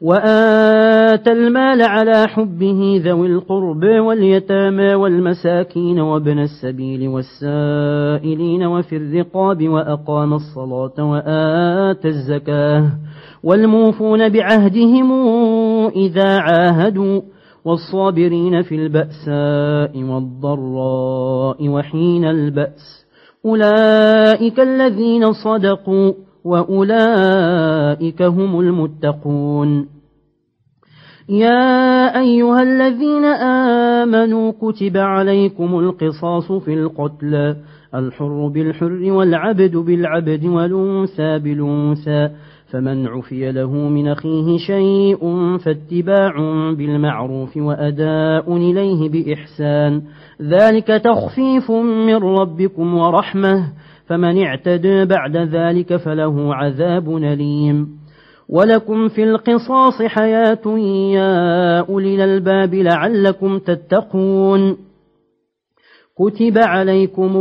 وآتى المال على حبه ذوي القرب واليتامى والمساكين وابن السبيل والسائلين وفي الرقاب وأقام الصلاة وآتى الزكاة والموفون بعهدهم إذا عاهدوا والصابرين في البأساء والضراء وحين البأس أولئك الذين صدقوا وأولئك هم المتقون. يا أيها الذين آمنوا كتب عليكم القصاص في القتل الحر بالحر والعبد بالعبد والأنثى بالأنثى فمن عفي له من أخيه شيء فاتباع بالمعروف وأداء إليه بإحسان. ذلك تخفيف من ربكم ورحمة فمن اعتدى بعد ذلك فله عذاب أليم. ولكم في القصاص حياة يا أولي الألباب لعلكم تتقون. كتب عليكم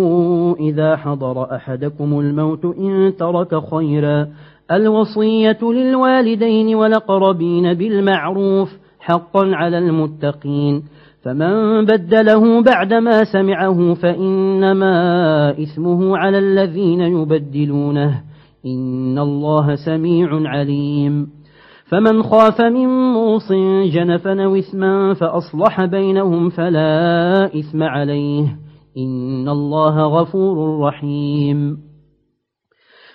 إذا حضر أحدكم الموت إن ترك خيرا. الوصية للوالدين والأقربين بالمعروف حقا على المتقين. فمن بدله بعدما سمعه فإنما إثمه على الذين يبدلونه. إن الله سميع عليم. فمن خاف من موص جنفا وثما فأصلح بينهم فلا إثم عليه. إن الله غفور رحيم.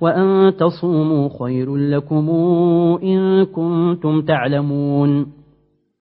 وأن تصوموا خير لكم إن كنتم تعلمون